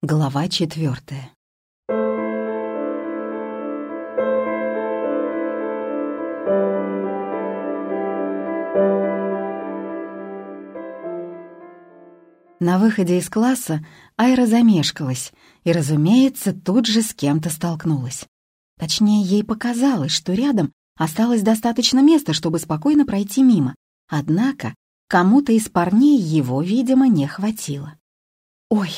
Глава четвертая. На выходе из класса Айра замешкалась и, разумеется, тут же с кем-то столкнулась. Точнее, ей показалось, что рядом осталось достаточно места, чтобы спокойно пройти мимо. Однако кому-то из парней его, видимо, не хватило. «Ой!»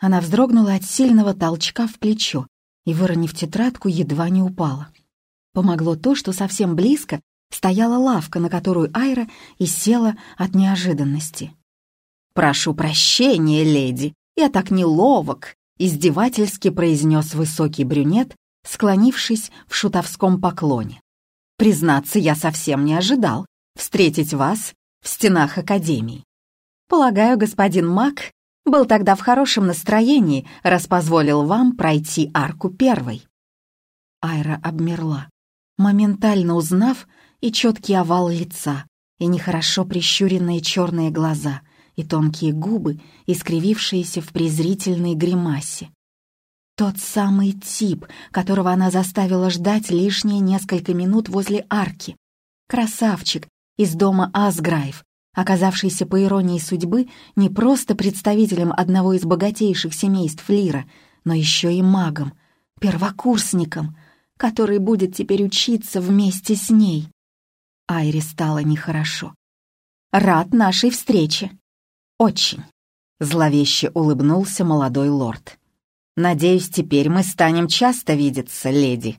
Она вздрогнула от сильного толчка в плечо и, выронив тетрадку, едва не упала. Помогло то, что совсем близко стояла лавка, на которую Айра и села от неожиданности. «Прошу прощения, леди, я так неловок», — издевательски произнес высокий брюнет, склонившись в шутовском поклоне. «Признаться, я совсем не ожидал встретить вас в стенах Академии. Полагаю, господин Мак был тогда в хорошем настроении, раз позволил вам пройти арку первой». Айра обмерла, моментально узнав и четкий овал лица, и нехорошо прищуренные черные глаза, и тонкие губы, искривившиеся в презрительной гримасе. Тот самый тип, которого она заставила ждать лишние несколько минут возле арки. Красавчик из дома Асграйв, оказавшийся по иронии судьбы не просто представителем одного из богатейших семейств Лира, но еще и магом, первокурсником, который будет теперь учиться вместе с ней. Айре стало нехорошо. «Рад нашей встрече!» «Очень!» — зловеще улыбнулся молодой лорд. «Надеюсь, теперь мы станем часто видеться, леди.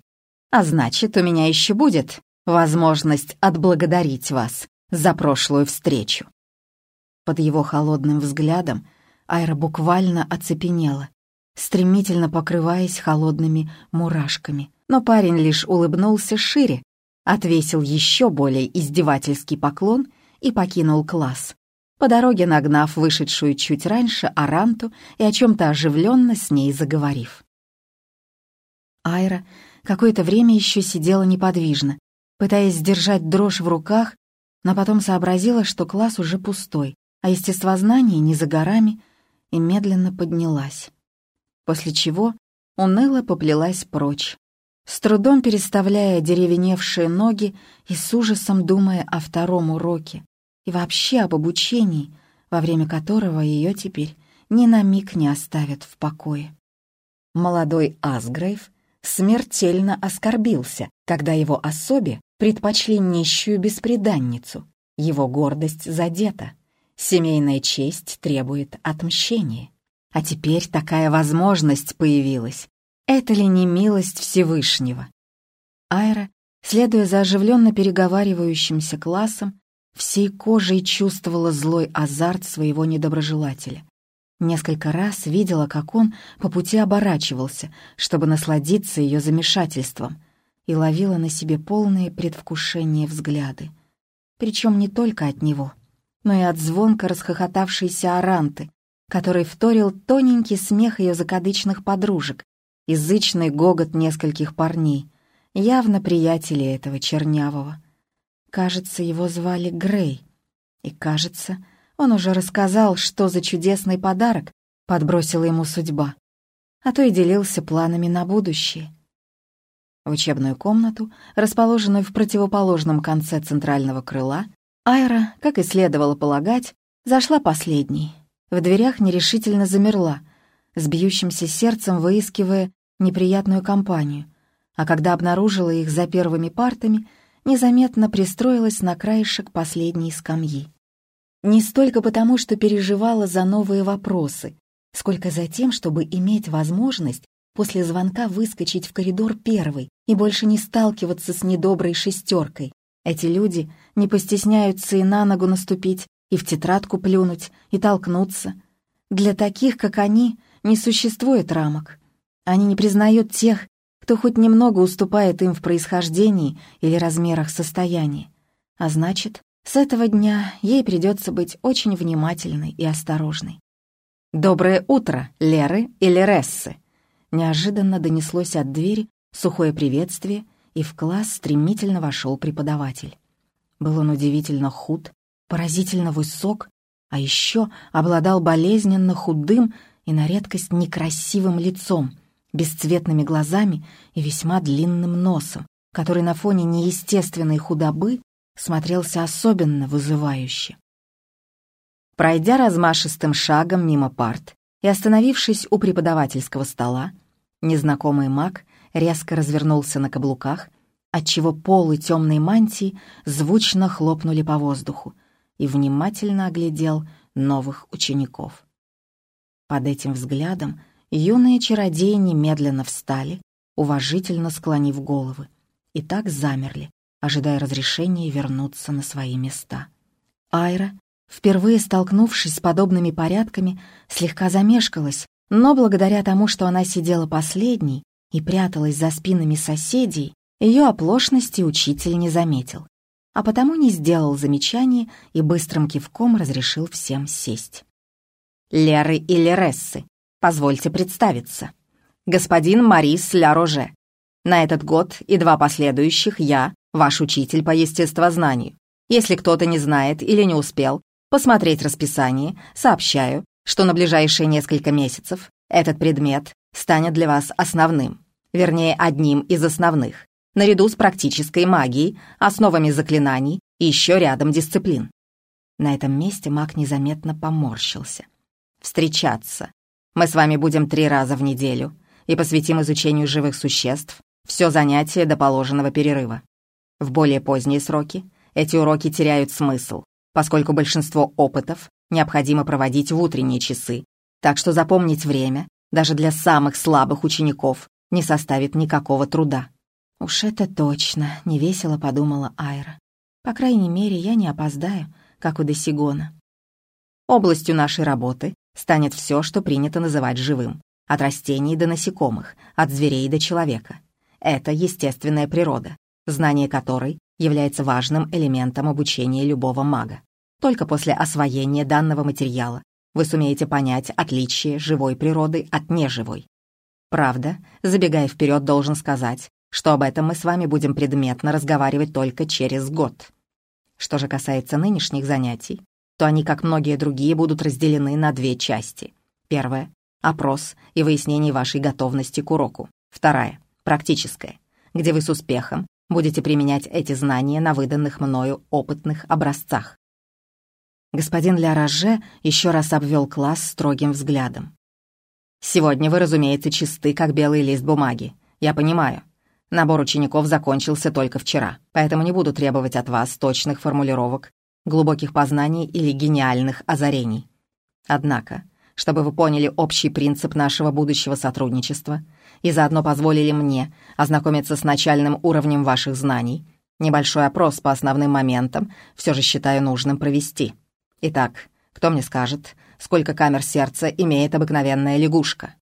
А значит, у меня еще будет возможность отблагодарить вас за прошлую встречу. Под его холодным взглядом Айра буквально оцепенела, стремительно покрываясь холодными мурашками. Но парень лишь улыбнулся шире, отвесил еще более издевательский поклон и покинул класс, по дороге нагнав вышедшую чуть раньше Аранту и о чем-то оживленно с ней заговорив. Айра какое-то время еще сидела неподвижно, пытаясь сдержать дрожь в руках но потом сообразила, что класс уже пустой, а естествознание не за горами, и медленно поднялась. После чего уныло поплелась прочь, с трудом переставляя деревеневшие ноги и с ужасом думая о втором уроке и вообще об обучении, во время которого ее теперь ни на миг не оставят в покое. Молодой Асгрейв смертельно оскорбился, когда его особе предпочли нищую беспреданницу. Его гордость задета. Семейная честь требует отмщения. А теперь такая возможность появилась. Это ли не милость Всевышнего? Айра, следуя за оживленно переговаривающимся классом, всей кожей чувствовала злой азарт своего недоброжелателя. Несколько раз видела, как он по пути оборачивался, чтобы насладиться ее замешательством — и ловила на себе полные предвкушения взгляды. Причем не только от него, но и от звонко расхохотавшейся Аранты, который вторил тоненький смех ее закадычных подружек, язычный гогот нескольких парней, явно приятелей этого чернявого. Кажется, его звали Грей. И, кажется, он уже рассказал, что за чудесный подарок подбросила ему судьба, а то и делился планами на будущее — учебную комнату, расположенную в противоположном конце центрального крыла, Айра, как и следовало полагать, зашла последней. В дверях нерешительно замерла, с бьющимся сердцем выискивая неприятную компанию, а когда обнаружила их за первыми партами, незаметно пристроилась на краешек последней скамьи. Не столько потому, что переживала за новые вопросы, сколько за тем, чтобы иметь возможность после звонка выскочить в коридор первый и больше не сталкиваться с недоброй шестеркой. Эти люди не постесняются и на ногу наступить, и в тетрадку плюнуть, и толкнуться. Для таких, как они, не существует рамок. Они не признают тех, кто хоть немного уступает им в происхождении или размерах состояния. А значит, с этого дня ей придется быть очень внимательной и осторожной. «Доброе утро, Леры или Рессы!» Неожиданно донеслось от двери сухое приветствие, и в класс стремительно вошел преподаватель. Был он удивительно худ, поразительно высок, а еще обладал болезненно худым и на редкость некрасивым лицом, бесцветными глазами и весьма длинным носом, который на фоне неестественной худобы смотрелся особенно вызывающе. Пройдя размашистым шагом мимо парт и остановившись у преподавательского стола, незнакомый маг резко развернулся на каблуках, отчего полы темной мантии звучно хлопнули по воздуху и внимательно оглядел новых учеников. Под этим взглядом юные чародеи немедленно встали, уважительно склонив головы, и так замерли, ожидая разрешения вернуться на свои места. Айра, впервые столкнувшись с подобными порядками, слегка замешкалась, но благодаря тому, что она сидела последней и пряталась за спинами соседей, ее оплошности учитель не заметил, а потому не сделал замечаний и быстрым кивком разрешил всем сесть. «Леры и Лерессы, позвольте представиться. Господин Марис Ля Роже. На этот год и два последующих я, ваш учитель по естествознанию. Если кто-то не знает или не успел посмотреть расписание, сообщаю, что на ближайшие несколько месяцев этот предмет станет для вас основным, вернее, одним из основных, наряду с практической магией, основами заклинаний и еще рядом дисциплин. На этом месте маг незаметно поморщился. «Встречаться. Мы с вами будем три раза в неделю и посвятим изучению живых существ все занятие до положенного перерыва. В более поздние сроки эти уроки теряют смысл, поскольку большинство опытов необходимо проводить в утренние часы, так что запомнить время даже для самых слабых учеников не составит никакого труда. «Уж это точно», — невесело подумала Айра. «По крайней мере, я не опоздаю, как у Досигона». Областью нашей работы станет все, что принято называть живым, от растений до насекомых, от зверей до человека. Это естественная природа, знание которой является важным элементом обучения любого мага. Только после освоения данного материала вы сумеете понять отличие живой природы от неживой. Правда, забегая вперед, должен сказать, что об этом мы с вами будем предметно разговаривать только через год. Что же касается нынешних занятий, то они, как многие другие, будут разделены на две части. Первая — опрос и выяснение вашей готовности к уроку. Вторая — практическая, где вы с успехом будете применять эти знания на выданных мною опытных образцах. Господин Ля Роже еще раз обвел класс строгим взглядом. «Сегодня вы, разумеется, чисты, как белый лист бумаги. Я понимаю. Набор учеников закончился только вчера, поэтому не буду требовать от вас точных формулировок, глубоких познаний или гениальных озарений. Однако, чтобы вы поняли общий принцип нашего будущего сотрудничества — и заодно позволили мне ознакомиться с начальным уровнем ваших знаний. Небольшой опрос по основным моментам все же считаю нужным провести. Итак, кто мне скажет, сколько камер сердца имеет обыкновенная лягушка?»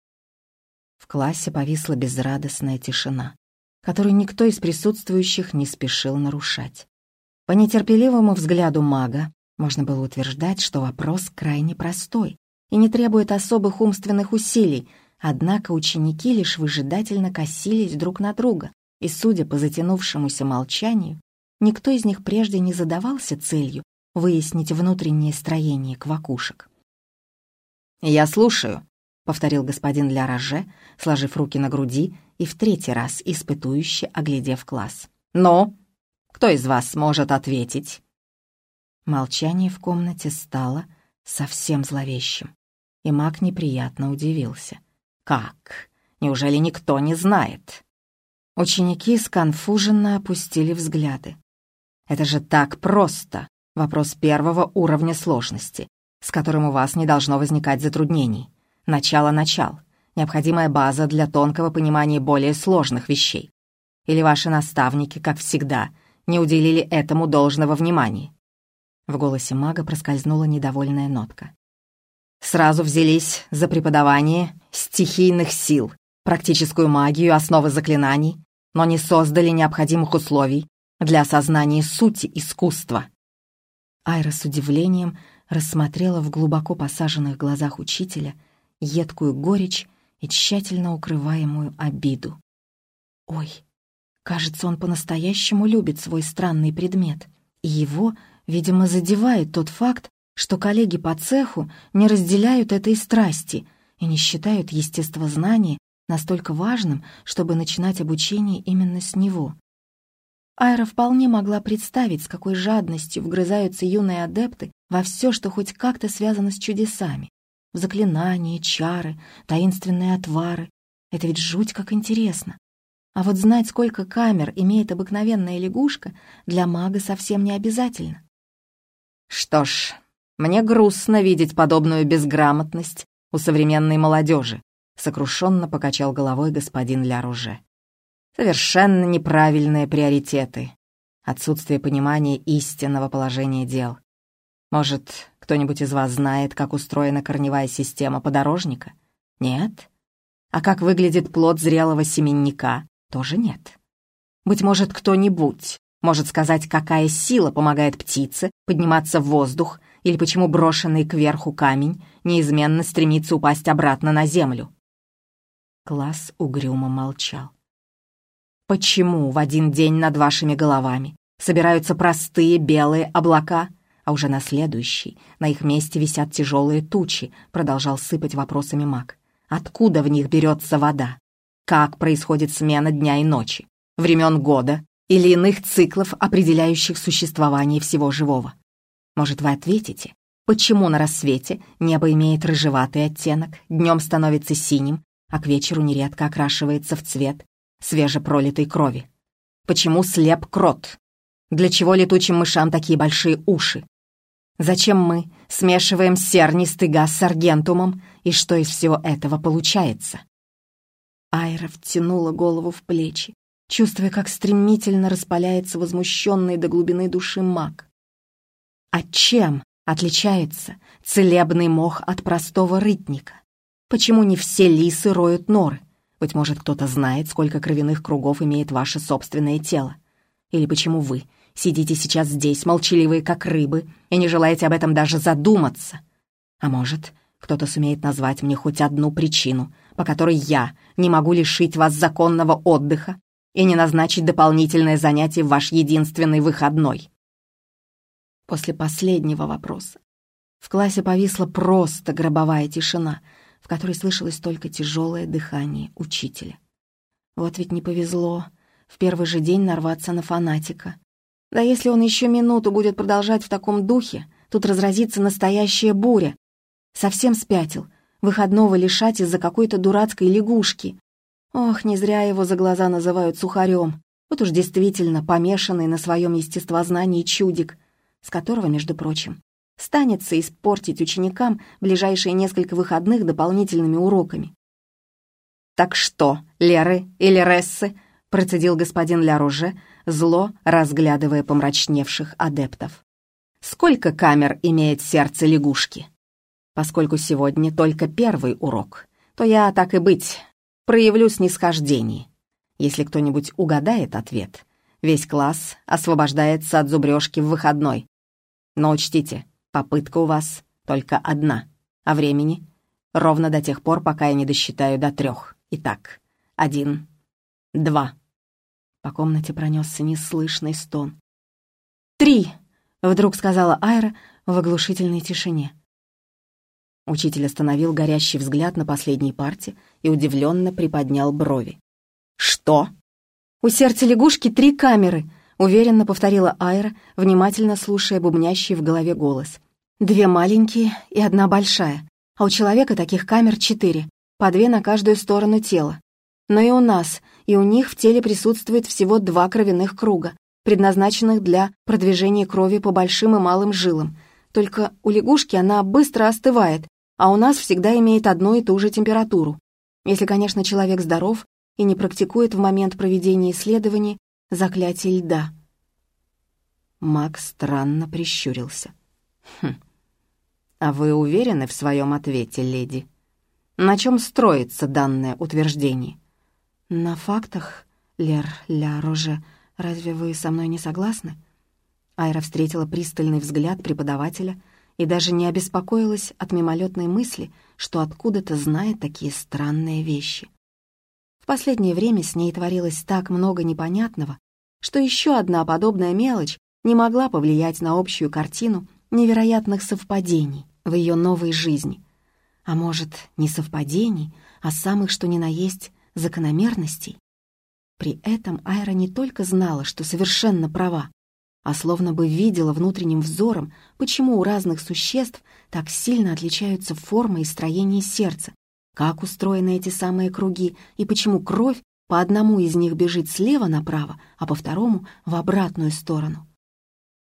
В классе повисла безрадостная тишина, которую никто из присутствующих не спешил нарушать. По нетерпеливому взгляду мага можно было утверждать, что вопрос крайне простой и не требует особых умственных усилий, Однако ученики лишь выжидательно косились друг на друга, и, судя по затянувшемуся молчанию, никто из них прежде не задавался целью выяснить внутреннее строение квакушек. «Я слушаю», — повторил господин Ля Роже, сложив руки на груди и в третий раз испытующе оглядев класс. «Но кто из вас может ответить?» Молчание в комнате стало совсем зловещим, и маг неприятно удивился. Как? Неужели никто не знает? Ученики сконфуженно опустили взгляды. Это же так просто. Вопрос первого уровня сложности, с которым у вас не должно возникать затруднений. Начало-начал. Необходимая база для тонкого понимания более сложных вещей. Или ваши наставники, как всегда, не уделили этому должного внимания? В голосе мага проскользнула недовольная нотка. Сразу взялись за преподавание стихийных сил, практическую магию, основы заклинаний, но не создали необходимых условий для осознания сути искусства. Айра с удивлением рассмотрела в глубоко посаженных глазах учителя едкую горечь и тщательно укрываемую обиду. Ой, кажется, он по-настоящему любит свой странный предмет, и его, видимо, задевает тот факт, что коллеги по цеху не разделяют этой страсти и не считают естествознание настолько важным, чтобы начинать обучение именно с него. Айра вполне могла представить, с какой жадностью вгрызаются юные адепты во все, что хоть как-то связано с чудесами. В заклинания, чары, таинственные отвары. Это ведь жуть как интересно. А вот знать, сколько камер имеет обыкновенная лягушка, для мага совсем не обязательно. Что ж, мне грустно видеть подобную безграмотность у современной молодежи, сокрушенно покачал головой господин Ляруже. Совершенно неправильные приоритеты. Отсутствие понимания истинного положения дел. Может, кто-нибудь из вас знает, как устроена корневая система подорожника? Нет? А как выглядит плод зрелого семенника? Тоже нет. Быть может, кто-нибудь может сказать, какая сила помогает птице подниматься в воздух или почему брошенный кверху камень неизменно стремится упасть обратно на землю. Класс угрюмо молчал. Почему в один день над вашими головами собираются простые белые облака, а уже на следующий на их месте висят тяжелые тучи, продолжал сыпать вопросами маг. Откуда в них берется вода? Как происходит смена дня и ночи? Времен года, или иных циклов, определяющих существование всего живого. Может, вы ответите, почему на рассвете небо имеет рыжеватый оттенок, днем становится синим, а к вечеру нередко окрашивается в цвет свежепролитой крови? Почему слеп крот? Для чего летучим мышам такие большие уши? Зачем мы смешиваем сернистый газ с аргентумом, и что из всего этого получается? Айра втянула голову в плечи чувствуя, как стремительно распаляется возмущенный до глубины души маг. А чем отличается целебный мох от простого рытника? Почему не все лисы роют норы? Быть может, кто-то знает, сколько кровяных кругов имеет ваше собственное тело? Или почему вы сидите сейчас здесь, молчаливые как рыбы, и не желаете об этом даже задуматься? А может, кто-то сумеет назвать мне хоть одну причину, по которой я не могу лишить вас законного отдыха и не назначить дополнительное занятие в ваш единственный выходной. После последнего вопроса в классе повисла просто гробовая тишина, в которой слышалось только тяжелое дыхание учителя. Вот ведь не повезло в первый же день нарваться на фанатика. Да если он еще минуту будет продолжать в таком духе, тут разразится настоящая буря. Совсем спятил, выходного лишать из-за какой-то дурацкой лягушки. Ох, не зря его за глаза называют сухарем. Вот уж действительно помешанный на своем естествознании чудик, с которого, между прочим, станется испортить ученикам ближайшие несколько выходных дополнительными уроками. «Так что, Леры или Рессы?» — процедил господин Ляруже, зло разглядывая помрачневших адептов. «Сколько камер имеет сердце лягушки? Поскольку сегодня только первый урок, то я, так и быть, проявлю снисхождение. Если кто-нибудь угадает ответ, весь класс освобождается от зубрежки в выходной. Но учтите, попытка у вас только одна, а времени ровно до тех пор, пока я не досчитаю до трех. Итак, один, два. По комнате пронесся неслышный стон. «Три!» — вдруг сказала Айра в оглушительной тишине. Учитель остановил горящий взгляд на последней парте и удивленно приподнял брови. «Что?» «У сердца лягушки три камеры», — уверенно повторила Айра, внимательно слушая бубнящий в голове голос. «Две маленькие и одна большая, а у человека таких камер четыре, по две на каждую сторону тела. Но и у нас, и у них в теле присутствует всего два кровяных круга, предназначенных для продвижения крови по большим и малым жилам. Только у лягушки она быстро остывает, а у нас всегда имеет одну и ту же температуру. Если, конечно, человек здоров и не практикует в момент проведения исследований заклятие льда. Мак странно прищурился. «Хм. А вы уверены в своем ответе, леди? На чем строится данное утверждение?» «На фактах, Лер Ля Роже. Разве вы со мной не согласны?» Айра встретила пристальный взгляд преподавателя — и даже не обеспокоилась от мимолетной мысли, что откуда-то знает такие странные вещи. В последнее время с ней творилось так много непонятного, что еще одна подобная мелочь не могла повлиять на общую картину невероятных совпадений в ее новой жизни. А может, не совпадений, а самых что ни на есть закономерностей? При этом Айра не только знала, что совершенно права, а словно бы видела внутренним взором, почему у разных существ так сильно отличаются формы и строение сердца, как устроены эти самые круги и почему кровь по одному из них бежит слева направо, а по второму — в обратную сторону.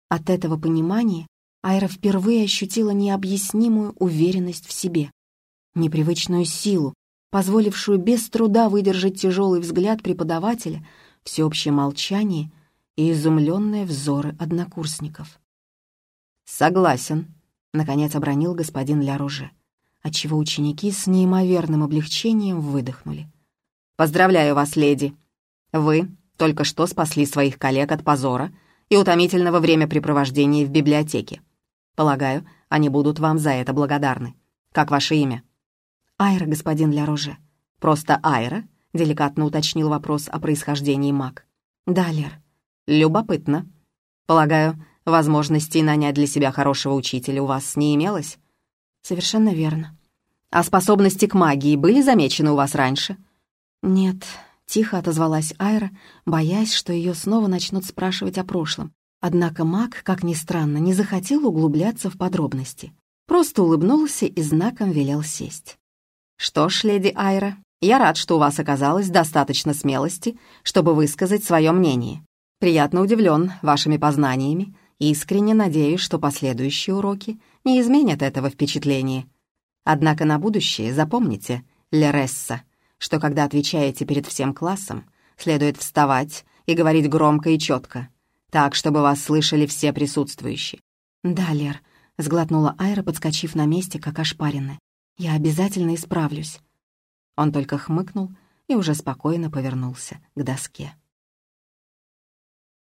От этого понимания Айра впервые ощутила необъяснимую уверенность в себе, непривычную силу, позволившую без труда выдержать тяжелый взгляд преподавателя, всеобщее молчание и изумленные взоры однокурсников. «Согласен», — наконец обронил господин Ляруже, отчего ученики с неимоверным облегчением выдохнули. «Поздравляю вас, леди! Вы только что спасли своих коллег от позора и утомительного времяпрепровождения в библиотеке. Полагаю, они будут вам за это благодарны. Как ваше имя?» «Айра, господин Ляроже». «Просто Айра?» — деликатно уточнил вопрос о происхождении маг. «Да, Лер». «Любопытно. Полагаю, возможностей нанять для себя хорошего учителя у вас не имелось?» «Совершенно верно». «А способности к магии были замечены у вас раньше?» «Нет», — тихо отозвалась Айра, боясь, что ее снова начнут спрашивать о прошлом. Однако маг, как ни странно, не захотел углубляться в подробности. Просто улыбнулся и знаком велел сесть. «Что ж, леди Айра, я рад, что у вас оказалось достаточно смелости, чтобы высказать свое мнение. Приятно удивлен вашими познаниями и искренне надеюсь, что последующие уроки не изменят этого впечатления. Однако на будущее запомните, Лересса, что когда отвечаете перед всем классом, следует вставать и говорить громко и четко, так, чтобы вас слышали все присутствующие. «Да, Лер», — сглотнула Айра, подскочив на месте, как ошпаренная. Я обязательно исправлюсь». Он только хмыкнул и уже спокойно повернулся к доске.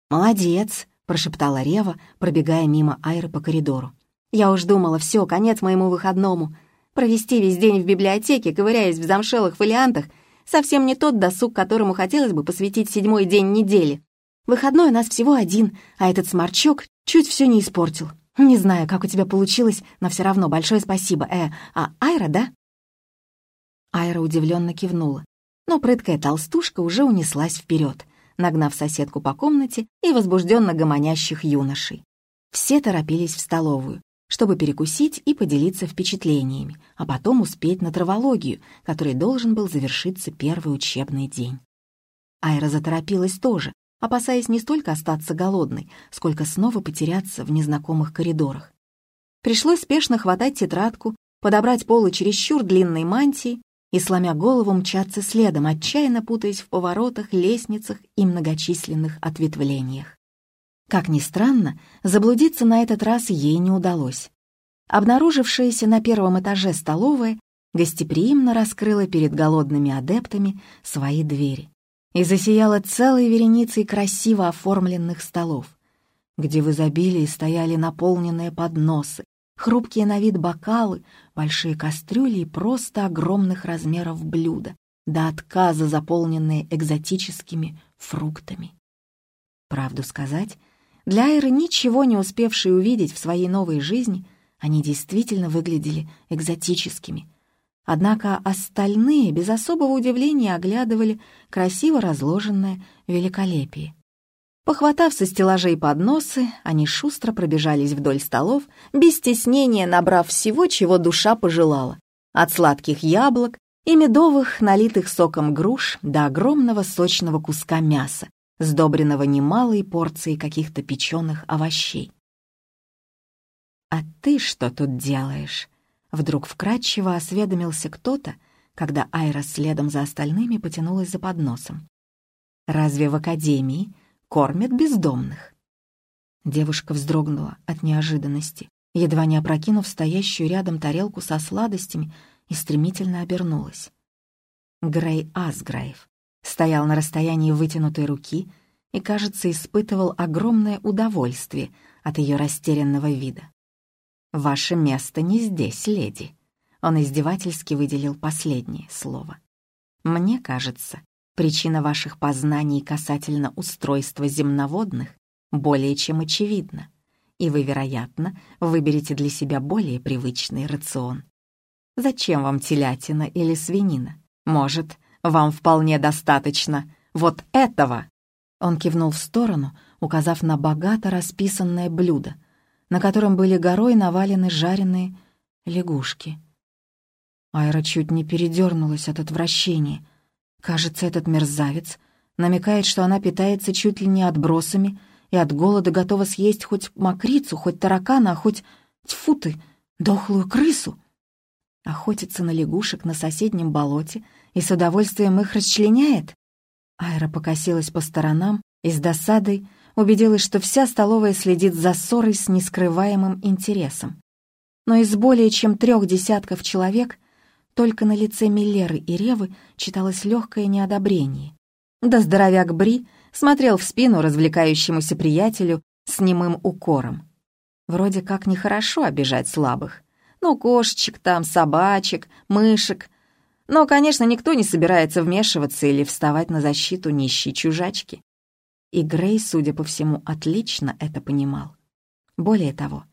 «Молодец!» — прошептала Рева, пробегая мимо Айры по коридору. «Я уж думала, все, конец моему выходному. Провести весь день в библиотеке, ковыряясь в замшелых фолиантах, совсем не тот досуг, которому хотелось бы посвятить седьмой день недели. Выходной у нас всего один, а этот сморчок чуть все не испортил. Не знаю, как у тебя получилось, но все равно большое спасибо. Э, а Айра, да?» Айра удивленно кивнула, но прыткая толстушка уже унеслась вперед, нагнав соседку по комнате и возбужденно гомонящих юношей. Все торопились в столовую, чтобы перекусить и поделиться впечатлениями, а потом успеть на травологию, который должен был завершиться первый учебный день. Айра заторопилась тоже, опасаясь не столько остаться голодной, сколько снова потеряться в незнакомых коридорах. Пришлось спешно хватать тетрадку, подобрать полы чересчур длинной мантии и, сломя голову, мчаться следом, отчаянно путаясь в поворотах, лестницах и многочисленных ответвлениях. Как ни странно, заблудиться на этот раз ей не удалось. Обнаружившаяся на первом этаже столовая гостеприимно раскрыла перед голодными адептами свои двери и засияла целой вереницей красиво оформленных столов, где в изобилии стояли наполненные подносы, хрупкие на вид бокалы, большие кастрюли и просто огромных размеров блюда, до отказа заполненные экзотическими фруктами. Правду сказать, для Айры, ничего не успевшей увидеть в своей новой жизни, они действительно выглядели экзотическими, Однако остальные без особого удивления оглядывали красиво разложенное великолепие. Похватав со стеллажей подносы, они шустро пробежались вдоль столов, без стеснения набрав всего, чего душа пожелала. От сладких яблок и медовых, налитых соком груш, до огромного сочного куска мяса, сдобренного немалой порцией каких-то печеных овощей. «А ты что тут делаешь?» Вдруг вкратчиво осведомился кто-то, когда Айра следом за остальными потянулась за подносом. «Разве в академии кормят бездомных?» Девушка вздрогнула от неожиданности, едва не опрокинув стоящую рядом тарелку со сладостями и стремительно обернулась. Грей Асграйв стоял на расстоянии вытянутой руки и, кажется, испытывал огромное удовольствие от ее растерянного вида. «Ваше место не здесь, леди». Он издевательски выделил последнее слово. «Мне кажется, причина ваших познаний касательно устройства земноводных более чем очевидна, и вы, вероятно, выберете для себя более привычный рацион. Зачем вам телятина или свинина? Может, вам вполне достаточно вот этого?» Он кивнул в сторону, указав на богато расписанное блюдо, на котором были горой навалены жареные лягушки. Айра чуть не передернулась от отвращения. Кажется, этот мерзавец намекает, что она питается чуть ли не отбросами и от голода готова съесть хоть мокрицу, хоть таракана, а хоть, тьфу ты, дохлую крысу. Охотится на лягушек на соседнем болоте и с удовольствием их расчленяет? Айра покосилась по сторонам и с досадой убедилась, что вся столовая следит за ссорой с нескрываемым интересом. Но из более чем трех десятков человек только на лице Миллеры и Ревы читалось легкое неодобрение. Да здоровяк Бри смотрел в спину развлекающемуся приятелю с немым укором. Вроде как нехорошо обижать слабых. Ну, кошечек там, собачек, мышек. Но, конечно, никто не собирается вмешиваться или вставать на защиту нищей чужачки. И Грей, судя по всему, отлично это понимал. Более того,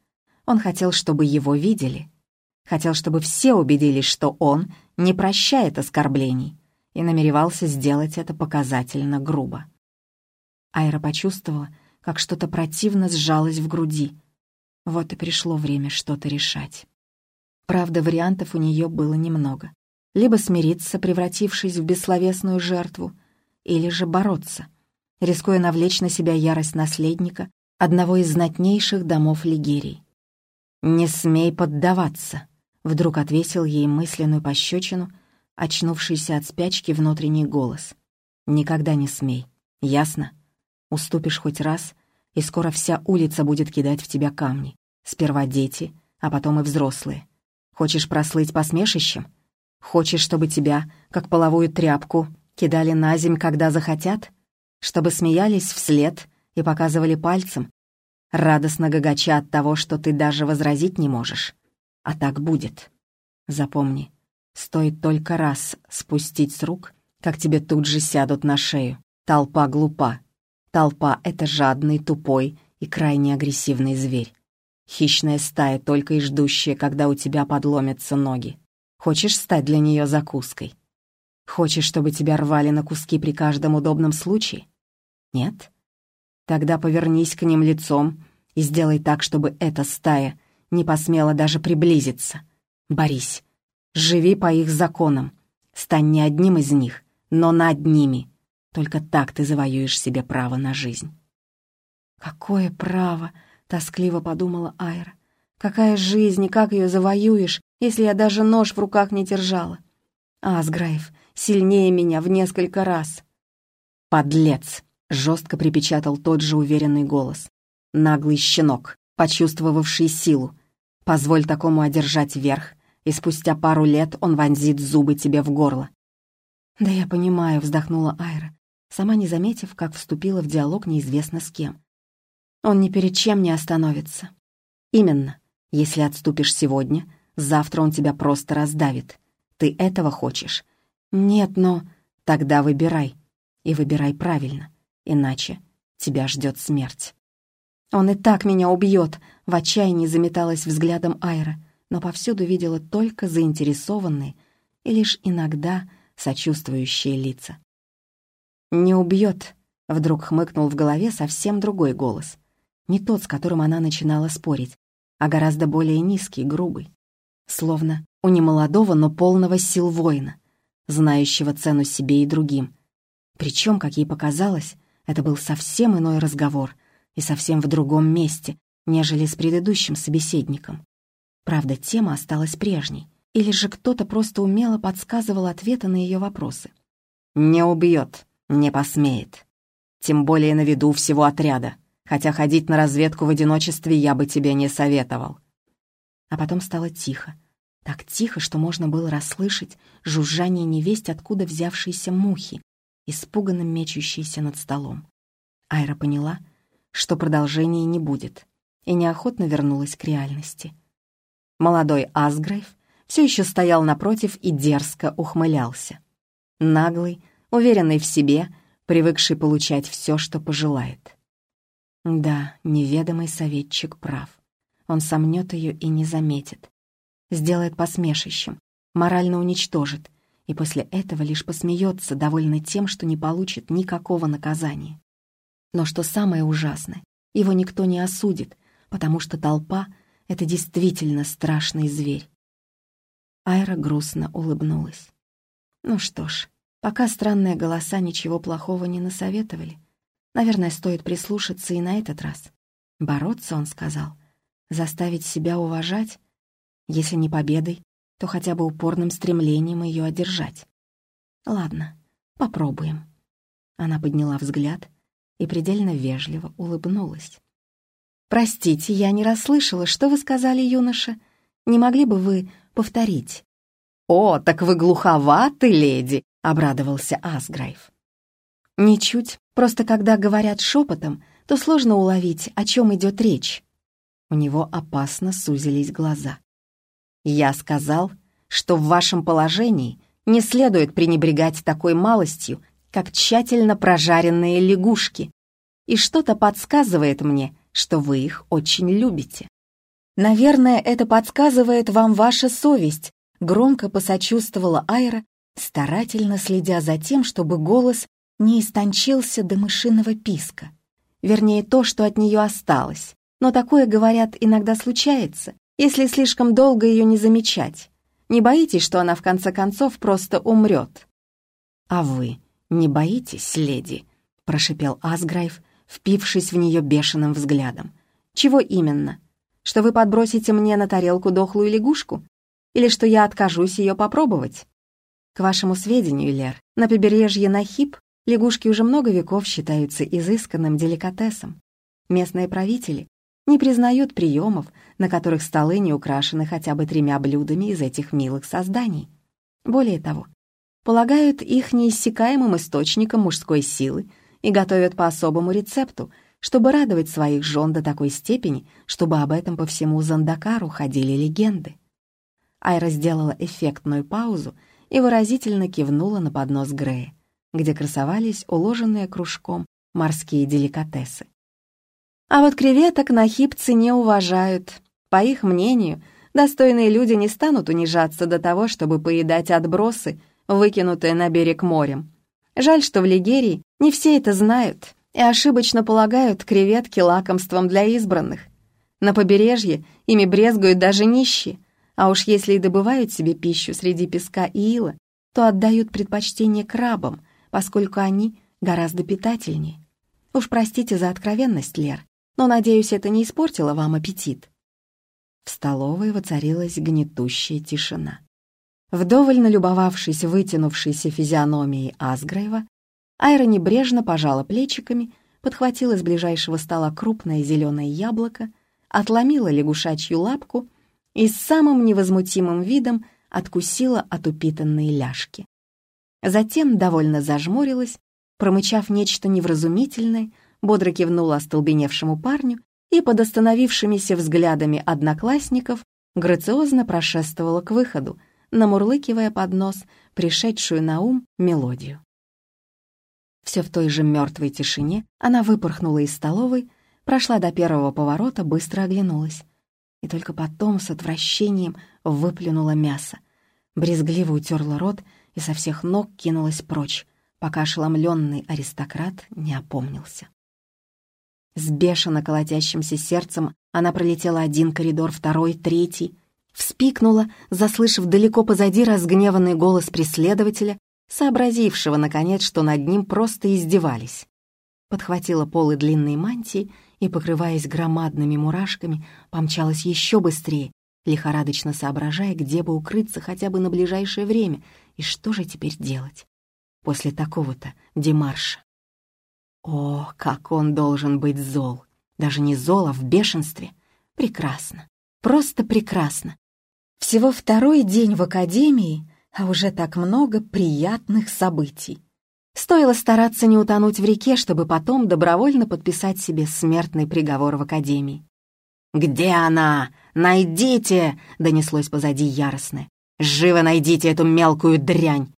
он хотел, чтобы его видели. Хотел, чтобы все убедились, что он не прощает оскорблений и намеревался сделать это показательно грубо. Айра почувствовала, как что-то противно сжалось в груди. Вот и пришло время что-то решать. Правда, вариантов у нее было немного. Либо смириться, превратившись в бессловесную жертву, или же бороться, рискуя навлечь на себя ярость наследника одного из знатнейших домов Лигерии. «Не смей поддаваться», — вдруг отвесил ей мысленную пощечину, очнувшийся от спячки внутренний голос. «Никогда не смей, ясно? Уступишь хоть раз, и скоро вся улица будет кидать в тебя камни. Сперва дети, а потом и взрослые. Хочешь прослыть посмешищем? Хочешь, чтобы тебя, как половую тряпку, кидали на земь, когда захотят? Чтобы смеялись вслед и показывали пальцем, радостно гагача от того, что ты даже возразить не можешь? А так будет. Запомни, стоит только раз спустить с рук, как тебе тут же сядут на шею. Толпа глупа. Толпа — это жадный, тупой и крайне агрессивный зверь. Хищная стая, только и ждущая, когда у тебя подломятся ноги. Хочешь стать для нее закуской? Хочешь, чтобы тебя рвали на куски при каждом удобном случае? Нет? Тогда повернись к ним лицом и сделай так, чтобы эта стая не посмела даже приблизиться. Борись. Живи по их законам. Стань не одним из них, но над ними. Только так ты завоюешь себе право на жизнь. Какое право? Тоскливо подумала Айра. Какая жизнь и как ее завоюешь, если я даже нож в руках не держала? Асграев сильнее меня в несколько раз. «Подлец!» — жестко припечатал тот же уверенный голос. «Наглый щенок, почувствовавший силу. Позволь такому одержать верх, и спустя пару лет он вонзит зубы тебе в горло». «Да я понимаю», — вздохнула Айра, сама не заметив, как вступила в диалог неизвестно с кем. Он ни перед чем не остановится. Именно. Если отступишь сегодня, завтра он тебя просто раздавит. Ты этого хочешь? Нет, но... Тогда выбирай. И выбирай правильно. Иначе тебя ждет смерть. Он и так меня убьет, в отчаянии заметалась взглядом Айра, но повсюду видела только заинтересованные и лишь иногда сочувствующие лица. «Не убьет», — вдруг хмыкнул в голове совсем другой голос. Не тот, с которым она начинала спорить, а гораздо более низкий, грубый. Словно у немолодого, но полного сил воина, знающего цену себе и другим. Причем, как ей показалось, это был совсем иной разговор и совсем в другом месте, нежели с предыдущим собеседником. Правда, тема осталась прежней, или же кто-то просто умело подсказывал ответы на ее вопросы. «Не убьет, не посмеет. Тем более на виду всего отряда хотя ходить на разведку в одиночестве я бы тебе не советовал». А потом стало тихо. Так тихо, что можно было расслышать жужжание невесть, откуда взявшиеся мухи, испуганно мечущиеся над столом. Айра поняла, что продолжения не будет, и неохотно вернулась к реальности. Молодой Асгрейв все еще стоял напротив и дерзко ухмылялся. Наглый, уверенный в себе, привыкший получать все, что пожелает. Да, неведомый советчик прав. Он сомнет ее и не заметит. Сделает посмешищем, морально уничтожит, и после этого лишь посмеется, довольно тем, что не получит никакого наказания. Но что самое ужасное, его никто не осудит, потому что толпа — это действительно страшный зверь. Айра грустно улыбнулась. Ну что ж, пока странные голоса ничего плохого не насоветовали, наверное, стоит прислушаться и на этот раз. Бороться, он сказал, заставить себя уважать, если не победой, то хотя бы упорным стремлением ее одержать. Ладно, попробуем. Она подняла взгляд и предельно вежливо улыбнулась. «Простите, я не расслышала, что вы сказали, юноша. Не могли бы вы повторить?» «О, так вы глуховаты, леди!» — обрадовался Асграйв. «Ничуть. Просто когда говорят шепотом, то сложно уловить, о чем идет речь». У него опасно сузились глаза. «Я сказал, что в вашем положении не следует пренебрегать такой малостью, как тщательно прожаренные лягушки, и что-то подсказывает мне, что вы их очень любите. Наверное, это подсказывает вам ваша совесть, громко посочувствовала Айра, старательно следя за тем, чтобы голос не истончился до мышиного писка. Вернее, то, что от нее осталось. Но такое, говорят, иногда случается, если слишком долго ее не замечать. Не боитесь, что она в конце концов просто умрет? «А вы не боитесь, леди?» — прошипел Асграйв, впившись в нее бешеным взглядом. «Чего именно? Что вы подбросите мне на тарелку дохлую лягушку? Или что я откажусь ее попробовать?» К вашему сведению, Лер, на побережье Нахип лягушки уже много веков считаются изысканным деликатесом. Местные правители не признают приемов, на которых столы не украшены хотя бы тремя блюдами из этих милых созданий. Более того, полагают их неиссякаемым источником мужской силы и готовят по особому рецепту, чтобы радовать своих жен до такой степени, чтобы об этом по всему Зандакару ходили легенды. Айра сделала эффектную паузу и выразительно кивнула на поднос Грея, где красовались уложенные кружком морские деликатесы. А вот креветок на хипцы не уважают. По их мнению, достойные люди не станут унижаться до того, чтобы поедать отбросы, выкинутые на берег морем. Жаль, что в Лигерии не все это знают и ошибочно полагают креветки лакомством для избранных. На побережье ими брезгуют даже нищие, а уж если и добывают себе пищу среди песка и ила, то отдают предпочтение крабам, поскольку они гораздо питательнее. Уж простите за откровенность, Лер, но, надеюсь, это не испортило вам аппетит». В столовой воцарилась гнетущая тишина. Вдоволь налюбовавшись вытянувшейся физиономией Асгрейва, Айра небрежно пожала плечиками, подхватила с ближайшего стола крупное зеленое яблоко, отломила лягушачью лапку и с самым невозмутимым видом откусила от упитанной ляжки. Затем довольно зажмурилась, промычав нечто невразумительное, бодро кивнула остолбеневшему парню и под остановившимися взглядами одноклассников грациозно прошествовала к выходу, намурлыкивая под нос пришедшую на ум мелодию. Все в той же мертвой тишине она выпорхнула из столовой, прошла до первого поворота, быстро оглянулась. И только потом с отвращением выплюнула мясо. Брезгливо утерла рот и со всех ног кинулась прочь, пока ошеломленный аристократ не опомнился. С бешено колотящимся сердцем она пролетела один коридор, второй, третий. Вспикнула, заслышав далеко позади разгневанный голос преследователя, сообразившего, наконец, что над ним просто издевались. Подхватила полы длинной мантии и, покрываясь громадными мурашками, помчалась еще быстрее, лихорадочно соображая, где бы укрыться хотя бы на ближайшее время, и что же теперь делать после такого-то демарша. О, как он должен быть зол! Даже не зол, а в бешенстве. Прекрасно. Просто прекрасно. Всего второй день в академии, а уже так много приятных событий. Стоило стараться не утонуть в реке, чтобы потом добровольно подписать себе смертный приговор в академии. «Где она? Найдите!» — донеслось позади яростное. «Живо найдите эту мелкую дрянь!»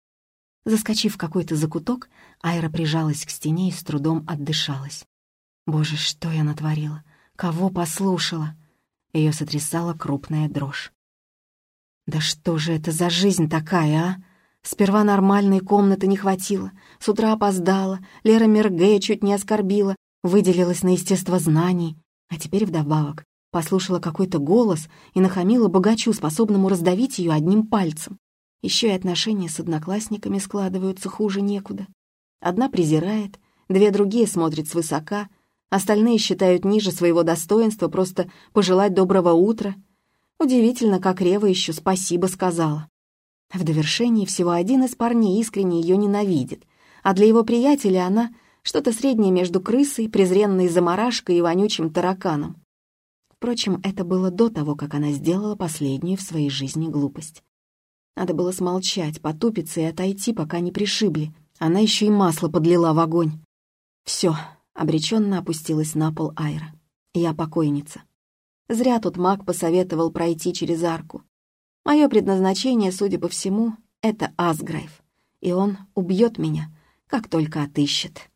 Заскочив в какой-то закуток, Айра прижалась к стене и с трудом отдышалась. «Боже, что я натворила? Кого послушала?» Ее сотрясала крупная дрожь. Да что же это за жизнь такая, а? Сперва нормальной комнаты не хватило, с утра опоздала, Лера Мергея чуть не оскорбила, выделилась на естествознании, а теперь вдобавок послушала какой-то голос и нахамила богачу, способному раздавить ее одним пальцем. Еще и отношения с одноклассниками складываются хуже некуда. Одна презирает, две другие смотрят свысока, остальные считают ниже своего достоинства просто пожелать доброго утра. Удивительно, как Рева еще спасибо сказала. В довершении всего один из парней искренне ее ненавидит, а для его приятеля она что-то среднее между крысой, презренной заморашкой и вонючим тараканом. Впрочем, это было до того, как она сделала последнюю в своей жизни глупость. Надо было смолчать, потупиться и отойти, пока не пришибли. Она еще и масло подлила в огонь. Все, обреченно опустилась на пол Айра. Я покойница. Зря тут маг посоветовал пройти через арку. Мое предназначение, судя по всему, это Асграйв, и он убьет меня, как только отыщет.